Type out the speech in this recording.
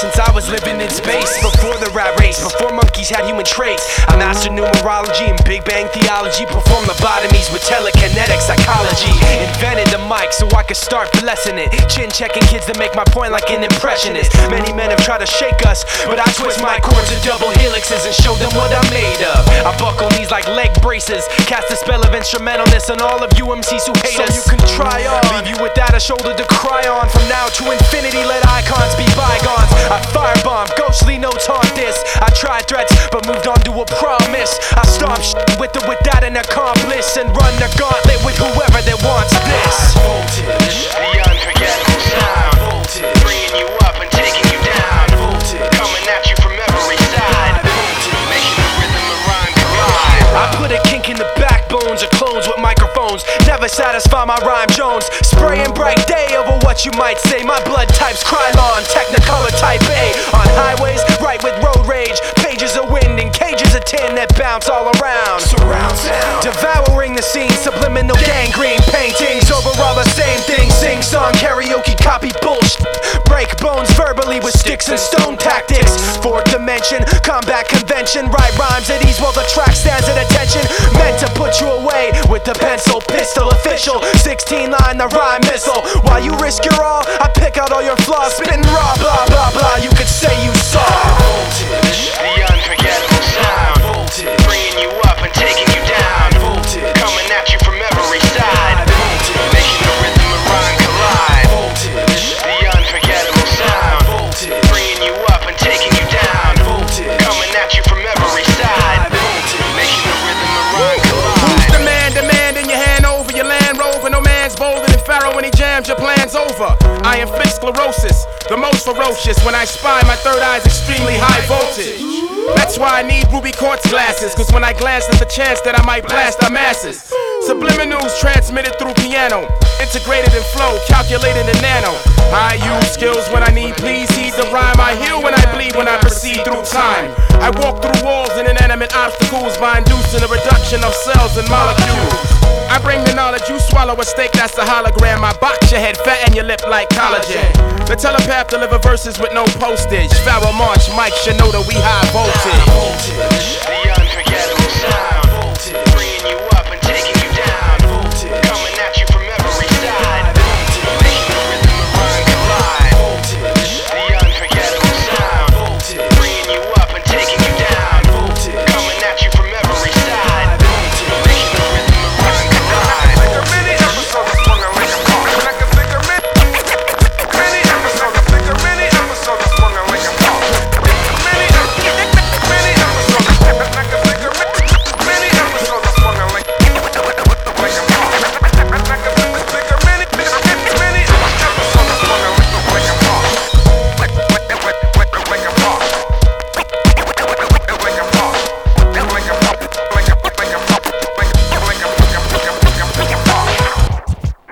since I was living in space. Before the rat race, before monkeys had human traits. I mastered numerology and Big Bang theology. Performed lobotomies with telekinetic psychology. Invented the mic so I could start blessing it. Chin checking kids to make my point like an impressionist. Many men have tried to shake us, but I twist my cords to double helixes and show them what I'm made of. I buckle like leg braces. Cast a spell of instrumentalness on all of you MCs who hate So us. you can try on. Leave you without a shoulder to cry on. From now to infinity, let icons be bygones. I firebomb, ghostly notes haunt this. I tried threats, but moved on to a promise. I stomp sh- with or without an accomplice and run the gauntlet with whoever that wants microphones. Never satisfy my rhyme Jones. Spraying bright day over what you might say. My blood type's Krylon, Technicolor type A. On highways, right with road rage. Pages of wind and cages of tin that bounce all around. Surround sound. Devouring the scene, subliminal gangrene paintings. Over all the same things. Sing song, karaoke, copy bullshit. Break bones verbally with sticks and stone tactics. Fourth dimension, combat convention. Write rhymes at ease while the track stands at attention. To put you away with the pencil pistol official. 16 line, the rhyme missile. While you risk your all, I pick out all your flaws. Spitting raw, blah, I inflict sclerosis, the most ferocious. When I spy, my third eye's extremely high voltage. That's why I need ruby quartz glasses. Cause when I glance, there's a chance that I might blast the masses. Subliminals transmitted through piano. Integrated in flow, calculated in nano. I use skills when I need, please heed the rhyme. I heal when I bleed, when I proceed through time. I walk through walls and inanimate obstacles by inducing a reduction of cells and molecules. I bring the knowledge, you swallow a steak that's a hologram. I box your head, fatten your lip like collagen. The telepath deliver verses with no postage. Pharoahe Monch, Mike Shinoda, we high voltage.